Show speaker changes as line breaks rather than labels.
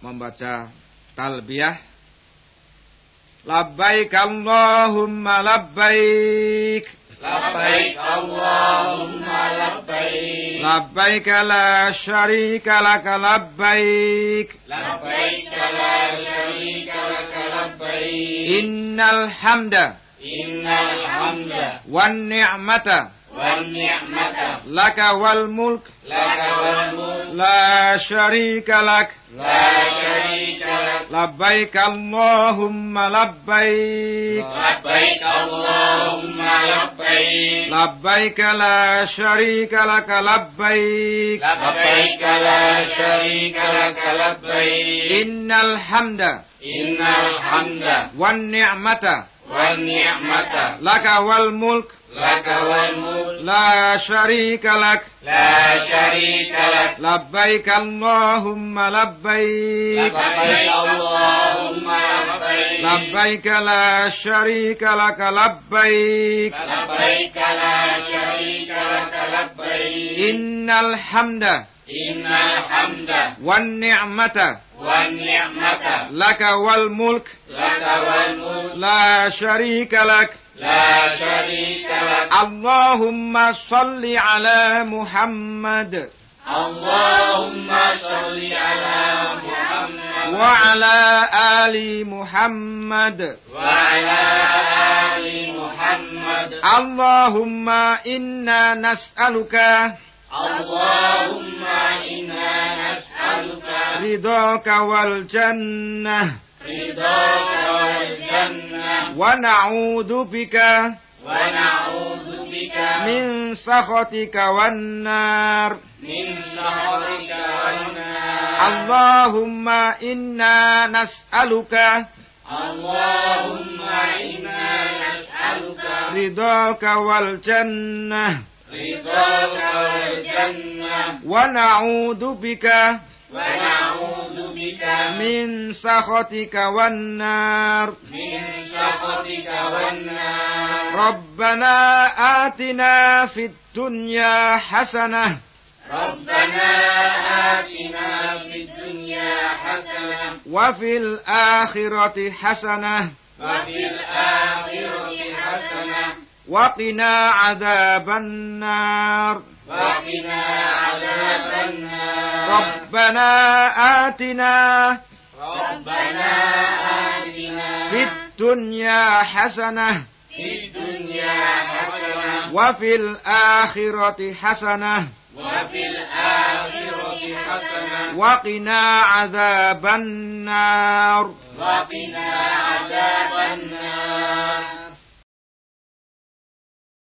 membaca talbiyah. Labbaik Allahumma labbaik.
Labbaik Allahumma labbaik.
Labbaik la syarika lak labbaik.
Labbaik la syarika lak labbaik.
Innal hamda.
Innal hamda.
Wan ni'mata.
Wan
ni'mata. Laka
wal mulk. Laka wal mulk.
La لا شريك لك.
لا شريك لك.
لبيك اللهم لبيك.
لبيك اللهم لبيك.
لبيك لا شريك لك لبيك.
لبيك لا شريك لك لبيك.
إن الحمد
إن الحمد.
والنعمة
والنعمة.
لك والملك.
لك والملك.
لا شريك لك.
لا شريك لك.
لبيك اللهم لبيك.
لبيك اللهم لبيك.
لبيك لا شريك لك لبيك.
لبيك لا شريك لك لبيك.
إن الحمد
إن الحمد.
والنعمة.
والنعمة.
لك والملك.
لك والملك.
لا شريك لك.
لا شريك لك.
اللهم صل على محمد.
اللهم صل على محمد.
وعلى آل محمد.
وعلى آل محمد.
اللهم إنا نسألك.
اللهم إنا نسألك
رضاك والجنة.
رضاك والجنة.
ونعوذ بك.
ونعوذ بك.
من سخطك والنار.
من سخطك والنار.
اللهم إنا نسألك.
اللهم إنا نسألك.
رضاك والجنة.
رضاك والجنة.
ونعوذ بك.
ونعوذ بك
من سخطك والنار.
من سخطك والنار.
ربنا آتنا في الدنيا حسنة.
ربنا آتنا في الدنيا حسنة.
وفي الآخرة حسنة.
وفي الآخرة حسنة.
وقنا عذاب النار.
وقنا عذاب النار.
ربنا آتنا
ربنا آتنا
في الدنيا حسنة
في الدنيا حسنة
وفي الآخرة حسنة
وفي الآخرة حسنة
وقنا عذاب النار.
وقنا عذاب النار